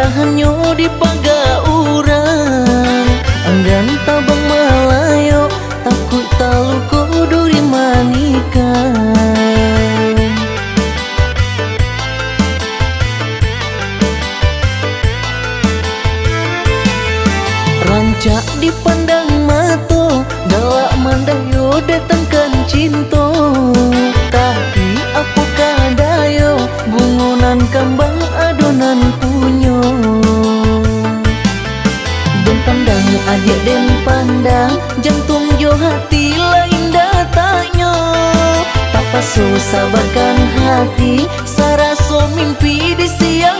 dahannya di paga urang. Anggan tabang malayo Takut talu duri manikan Rancak dipandang mato Galak mandayo datangkan cinta adik dan pandang Jantung jo hati lain datanya Papa susah bahkan hati Saraso mimpi di siang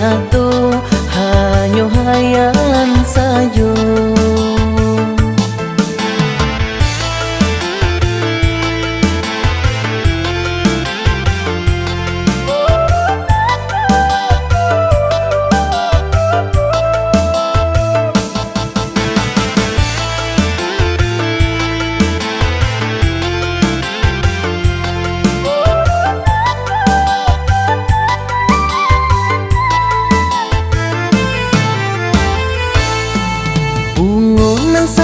do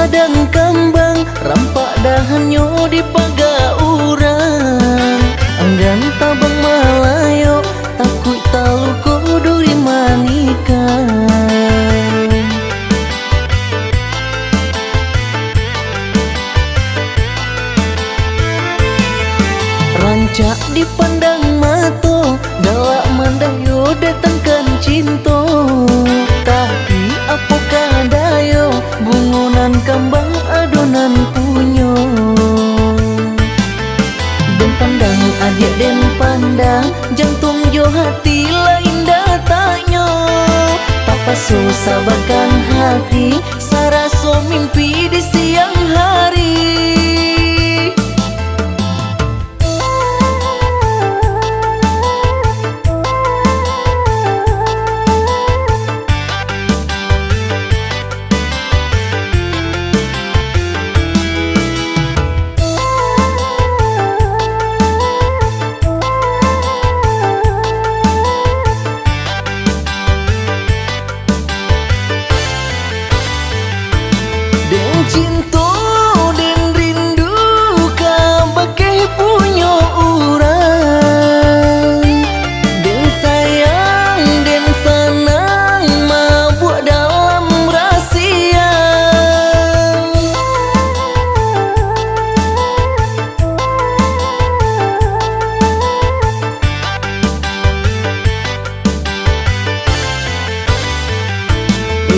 Sadang kambang Rampak dahannya di paga urang. Anggan tabang malayo Takut talu duri manikan Rancak dipandang mato Galak mandayo datangkan cinta pandang Jantung jo hati lain datanya. Papa susah bahkan hati Saraso mimpi di siang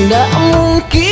tidak mungkin